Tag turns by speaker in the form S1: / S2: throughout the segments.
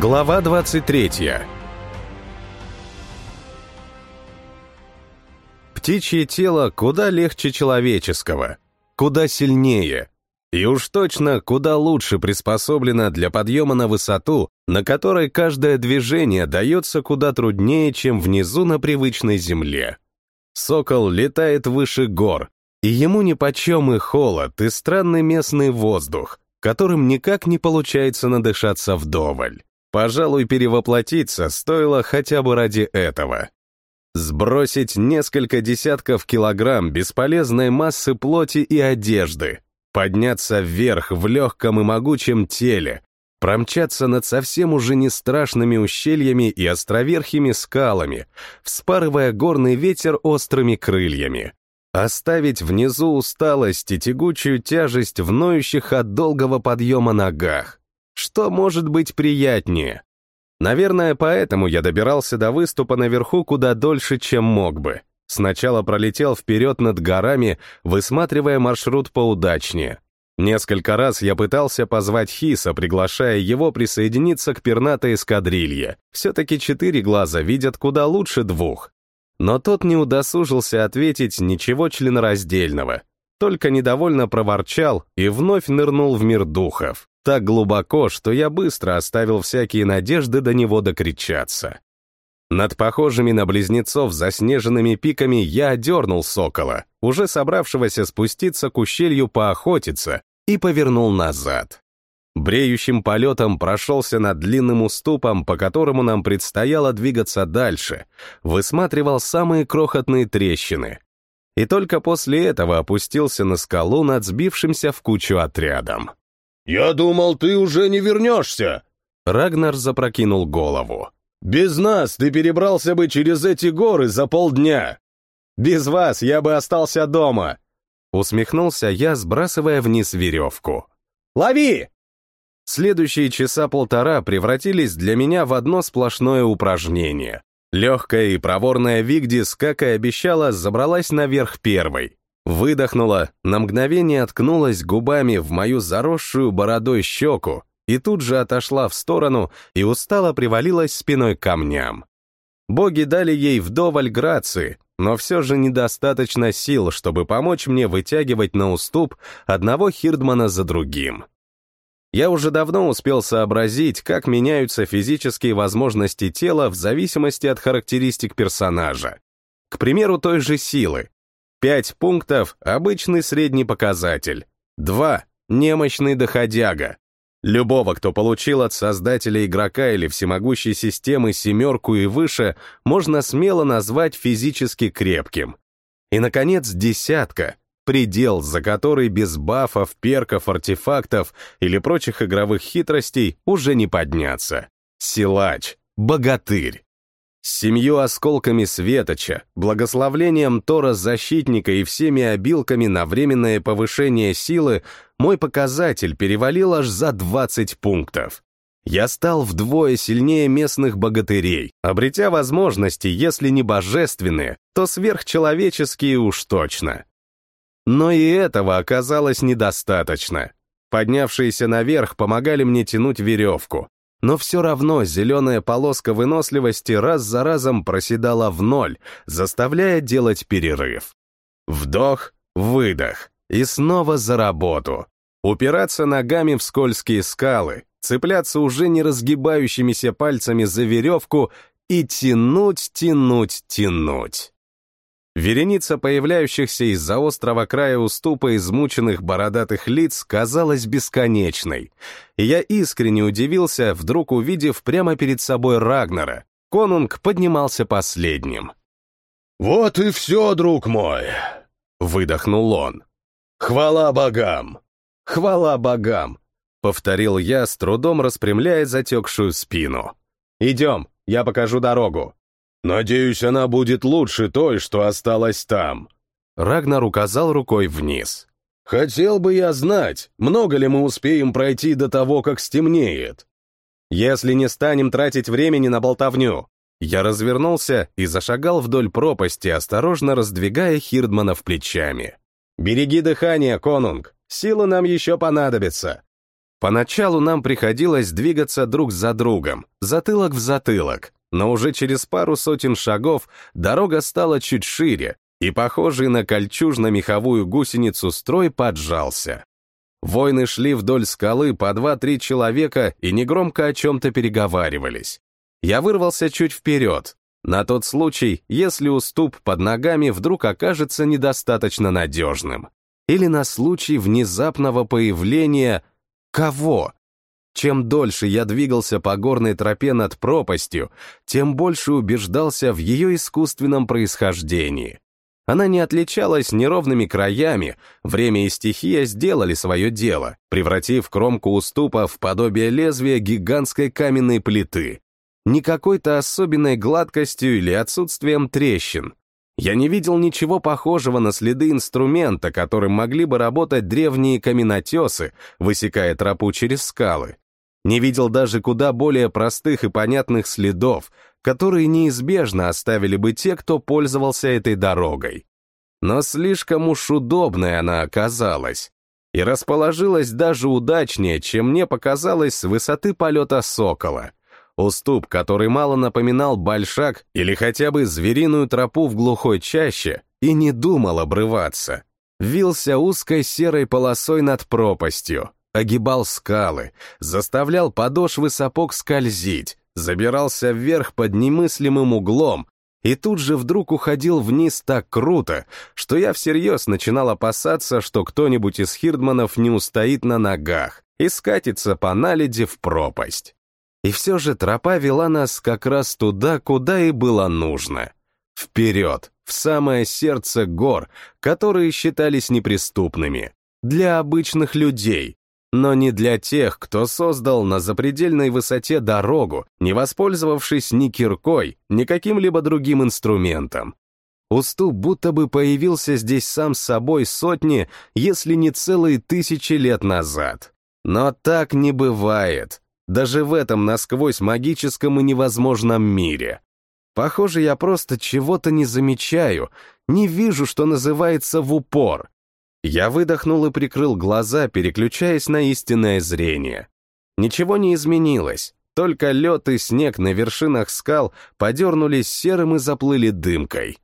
S1: Глава 23 Птичье тело куда легче человеческого, куда сильнее, и уж точно куда лучше приспособлено для подъема на высоту, на которой каждое движение дается куда труднее, чем внизу на привычной земле. Сокол летает выше гор, и ему нипочем и холод, и странный местный воздух, которым никак не получается надышаться вдоволь. Пожалуй, перевоплотиться стоило хотя бы ради этого. Сбросить несколько десятков килограмм бесполезной массы плоти и одежды, подняться вверх в легком и могучем теле, промчаться над совсем уже не страшными ущельями и островерхими скалами, вспарывая горный ветер острыми крыльями, оставить внизу усталость и тягучую тяжесть в ноющих от долгого подъема ногах. Что может быть приятнее? Наверное, поэтому я добирался до выступа наверху куда дольше, чем мог бы. Сначала пролетел вперед над горами, высматривая маршрут поудачнее. Несколько раз я пытался позвать Хиса, приглашая его присоединиться к пернатой эскадрилье. Все-таки четыре глаза видят куда лучше двух. Но тот не удосужился ответить ничего членораздельного, только недовольно проворчал и вновь нырнул в мир духов так глубоко, что я быстро оставил всякие надежды до него докричаться. Над похожими на близнецов заснеженными пиками я одернул сокола, уже собравшегося спуститься к ущелью поохотиться, и повернул назад. Бреющим полетом прошелся над длинным уступом, по которому нам предстояло двигаться дальше, высматривал самые крохотные трещины. И только после этого опустился на скалу над сбившимся в кучу отрядом.
S2: «Я думал, ты уже не вернешься!»
S1: Рагнар запрокинул голову.
S2: «Без нас ты перебрался бы через эти горы за полдня!»
S1: «Без вас я бы остался дома!» Усмехнулся я, сбрасывая вниз веревку.
S2: «Лови!»
S1: Следующие часа полтора превратились для меня в одно сплошное упражнение. Легкая и проворная Вигдис, как и обещала, забралась наверх первой. Выдохнула, на мгновение откнулась губами в мою заросшую бородой щеку и тут же отошла в сторону и устало привалилась спиной к камням. Боги дали ей вдоволь грации, но все же недостаточно сил, чтобы помочь мне вытягивать на уступ одного Хирдмана за другим. Я уже давно успел сообразить, как меняются физические возможности тела в зависимости от характеристик персонажа. К примеру, той же силы. Пять пунктов — обычный средний показатель. Два — немощный доходяга. Любого, кто получил от создателя игрока или всемогущей системы семерку и выше, можно смело назвать физически крепким. И, наконец, десятка — предел, за который без бафов, перков, артефактов или прочих игровых хитростей уже не подняться. Силач, богатырь. С семью осколками Светоча, благословлением Тора-защитника и всеми обилками на временное повышение силы мой показатель перевалил аж за 20 пунктов. Я стал вдвое сильнее местных богатырей, обретя возможности, если не божественные, то сверхчеловеческие уж точно. Но и этого оказалось недостаточно. Поднявшиеся наверх помогали мне тянуть веревку, но все равно зеленая полоска выносливости раз за разом проседала в ноль, заставляя делать перерыв. Вдох, выдох, и снова за работу. Упираться ногами в скользкие скалы, цепляться уже не разгибающимися пальцами за веревку и тянуть, тянуть, тянуть. Вереница появляющихся из-за острого края уступа измученных бородатых лиц казалась бесконечной, и я искренне удивился, вдруг увидев прямо перед собой Рагнара. Конунг поднимался последним.
S2: «Вот и все, друг мой!» — выдохнул он. «Хвала богам!»
S1: «Хвала богам!» — повторил я, с трудом распрямляя затекшую спину. «Идем, я покажу дорогу».
S2: «Надеюсь, она будет лучше той, что осталась там».
S1: Рагнар указал рукой вниз.
S2: «Хотел бы я знать, много ли мы успеем пройти до того, как стемнеет».
S1: «Если не станем тратить времени на болтовню». Я развернулся и зашагал вдоль пропасти, осторожно раздвигая Хирдманов плечами. «Береги дыхание, конунг, силы нам еще понадобятся». Поначалу нам приходилось двигаться друг за другом, затылок в затылок, но уже через пару сотен шагов дорога стала чуть шире, и похожий на кольчужно-меховую гусеницу строй поджался. Войны шли вдоль скалы по два-три человека и негромко о чем-то переговаривались. Я вырвался чуть вперед, на тот случай, если уступ под ногами вдруг окажется недостаточно надежным. Или на случай внезапного появления... Кого? Чем дольше я двигался по горной тропе над пропастью, тем больше убеждался в ее искусственном происхождении. Она не отличалась неровными краями, время и стихия сделали свое дело, превратив кромку уступа в подобие лезвия гигантской каменной плиты. Не какой-то особенной гладкостью или отсутствием трещин. Я не видел ничего похожего на следы инструмента, которым могли бы работать древние каменотесы, высекая тропу через скалы. Не видел даже куда более простых и понятных следов, которые неизбежно оставили бы те, кто пользовался этой дорогой. Но слишком уж удобной она оказалась. И расположилась даже удачнее, чем мне показалось с высоты полета сокола. Уступ, который мало напоминал большак или хотя бы звериную тропу в глухой чаще, и не думал обрываться. Вился узкой серой полосой над пропастью, огибал скалы, заставлял подошвы сапог скользить, забирался вверх под немыслимым углом и тут же вдруг уходил вниз так круто, что я всерьез начинал опасаться, что кто-нибудь из хирдманов не устоит на ногах и скатится по наледи в пропасть. И все же тропа вела нас как раз туда, куда и было нужно. Вперед, в самое сердце гор, которые считались неприступными. Для обычных людей, но не для тех, кто создал на запредельной высоте дорогу, не воспользовавшись ни киркой, ни каким-либо другим инструментом. Уступ будто бы появился здесь сам собой сотни, если не целые тысячи лет назад. Но так не бывает, даже в этом насквозь магическом и невозможном мире. Похоже, я просто чего-то не замечаю, не вижу, что называется в упор. Я выдохнул и прикрыл глаза, переключаясь на истинное зрение. Ничего не изменилось, только лед и снег на вершинах скал подернулись серым и заплыли дымкой.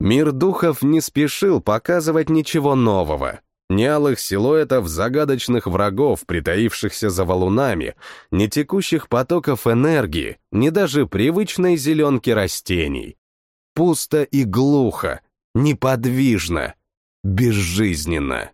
S1: Мир духов не спешил показывать ничего нового. Ни алых силуэтов загадочных врагов, притаившихся за валунами, ни текущих потоков энергии, ни даже привычной зеленки растений. Пусто и глухо, неподвижно, безжизненно.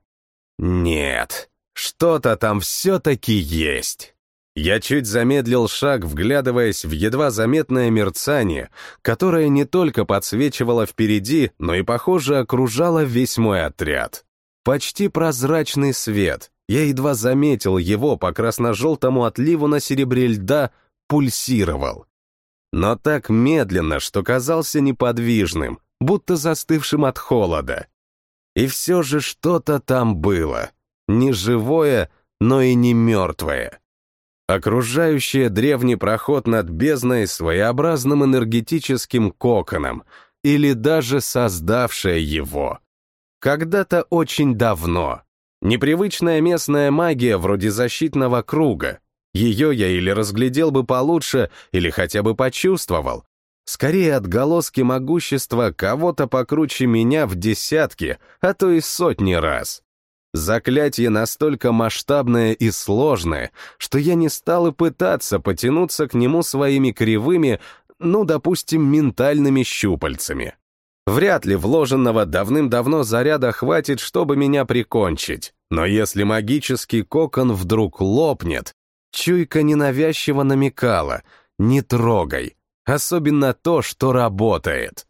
S1: Нет, что-то там все-таки есть. Я чуть замедлил шаг, вглядываясь в едва заметное мерцание, которое не только подсвечивало впереди, но и, похоже, окружало весь мой отряд. Почти прозрачный свет. Я едва заметил его по красно-желтому отливу на серебре льда, пульсировал. Но так медленно, что казался неподвижным, будто застывшим от холода. И все же что-то там было. Не живое, но и не мертвое. Окружающее древний проход над бездной своеобразным энергетическим коконом, или даже создавшее его. Когда-то очень давно. Непривычная местная магия вроде защитного круга. Ее я или разглядел бы получше, или хотя бы почувствовал, Скорее отголоски могущества кого-то покруче меня в десятки, а то и сотни раз. Заклятие настолько масштабное и сложное, что я не стал и пытаться потянуться к нему своими кривыми, ну, допустим, ментальными щупальцами. Вряд ли вложенного давным-давно заряда хватит, чтобы меня прикончить. Но если магический кокон вдруг лопнет, чуйка ненавязчиво намекала «не трогай», Особенно то, что работает.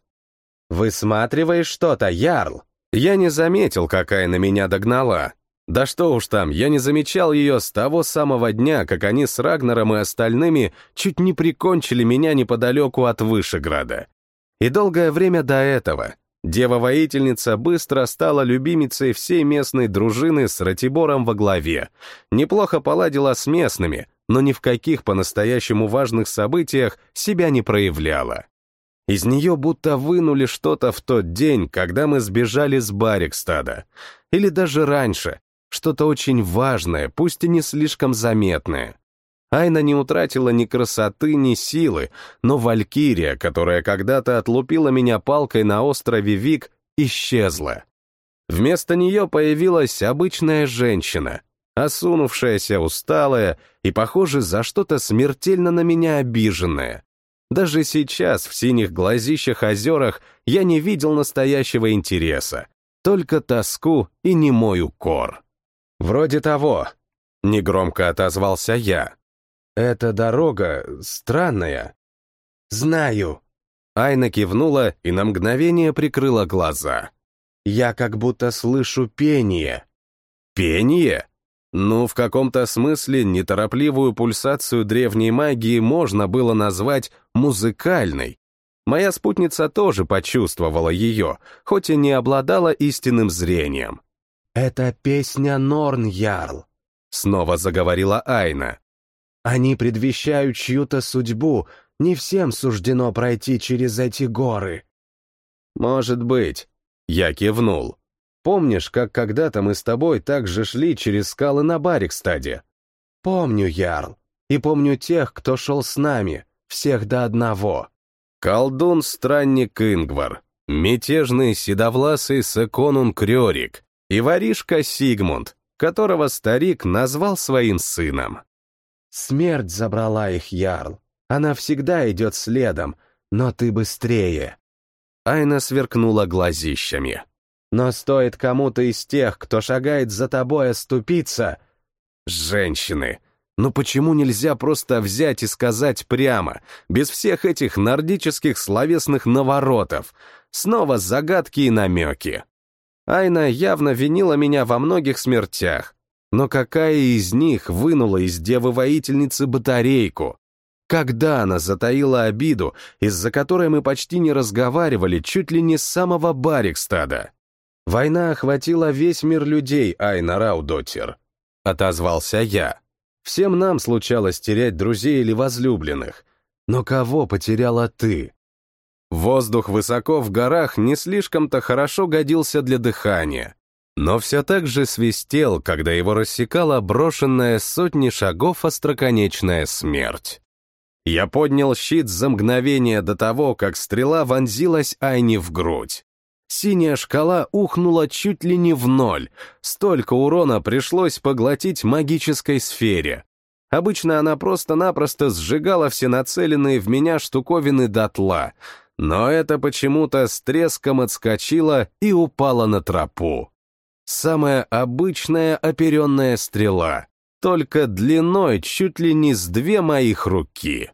S1: Высматриваешь что-то, Ярл? Я не заметил, какая на меня догнала. Да что уж там, я не замечал ее с того самого дня, как они с Рагнером и остальными чуть не прикончили меня неподалеку от Вышеграда. И долгое время до этого дева-воительница быстро стала любимицей всей местной дружины с Ратибором во главе, неплохо поладила с местными, но ни в каких по-настоящему важных событиях себя не проявляла. Из нее будто вынули что-то в тот день, когда мы сбежали с Барикстада. Или даже раньше, что-то очень важное, пусть и не слишком заметное. Айна не утратила ни красоты, ни силы, но Валькирия, которая когда-то отлупила меня палкой на острове Вик, исчезла. Вместо нее появилась обычная женщина, осунувшаяся, усталая и, похоже, за что-то смертельно на меня обиженная. Даже сейчас в синих глазищах озерах я не видел настоящего интереса, только тоску и немой укор. «Вроде того», — негромко отозвался я. «Эта дорога странная». «Знаю». Айна кивнула и на мгновение прикрыла глаза. «Я как будто слышу пение». «Пение?» Ну, в каком-то смысле неторопливую пульсацию древней магии можно было назвать музыкальной. Моя спутница тоже почувствовала ее, хоть и не обладала истинным зрением. «Это песня Норн Ярл», — снова заговорила Айна. «Они предвещают чью-то судьбу, не всем суждено пройти через эти горы». «Может быть», — я кивнул. Помнишь, как когда-то мы с тобой также шли через скалы на Барикстаде? Помню, Ярл. И помню тех, кто шел с нами, всех до одного. Колдун-странник Ингвар, мятежный седовласый Секонун Крёрик и воришка Сигмунд, которого старик назвал своим сыном. Смерть забрала их, Ярл. Она всегда идет следом, но ты быстрее. Айна сверкнула глазищами. Но стоит кому-то из тех, кто шагает за тобой, оступиться... Женщины! Ну почему нельзя просто взять и сказать прямо, без всех этих нордических словесных наворотов? Снова загадки и намеки. Айна явно винила меня во многих смертях, но какая из них вынула из девы-воительницы батарейку? Когда она затаила обиду, из-за которой мы почти не разговаривали чуть ли не с самого Барикстада? Война охватила весь мир людей, Айна Раудотер. Отозвался я. Всем нам случалось терять друзей или возлюбленных. Но кого потеряла ты? Воздух высоко в горах не слишком-то хорошо годился для дыхания, но все так же свистел, когда его рассекала брошенная сотни шагов остроконечная смерть. Я поднял щит за мгновение до того, как стрела вонзилась Айне в грудь. Синяя шкала ухнула чуть ли не в ноль. Столько урона пришлось поглотить магической сфере. Обычно она просто-напросто сжигала все нацеленные в меня штуковины дотла, но это почему-то с треском отскочила и упала на тропу. Самая обычная оперенная стрела, только длиной чуть ли не с две моих руки.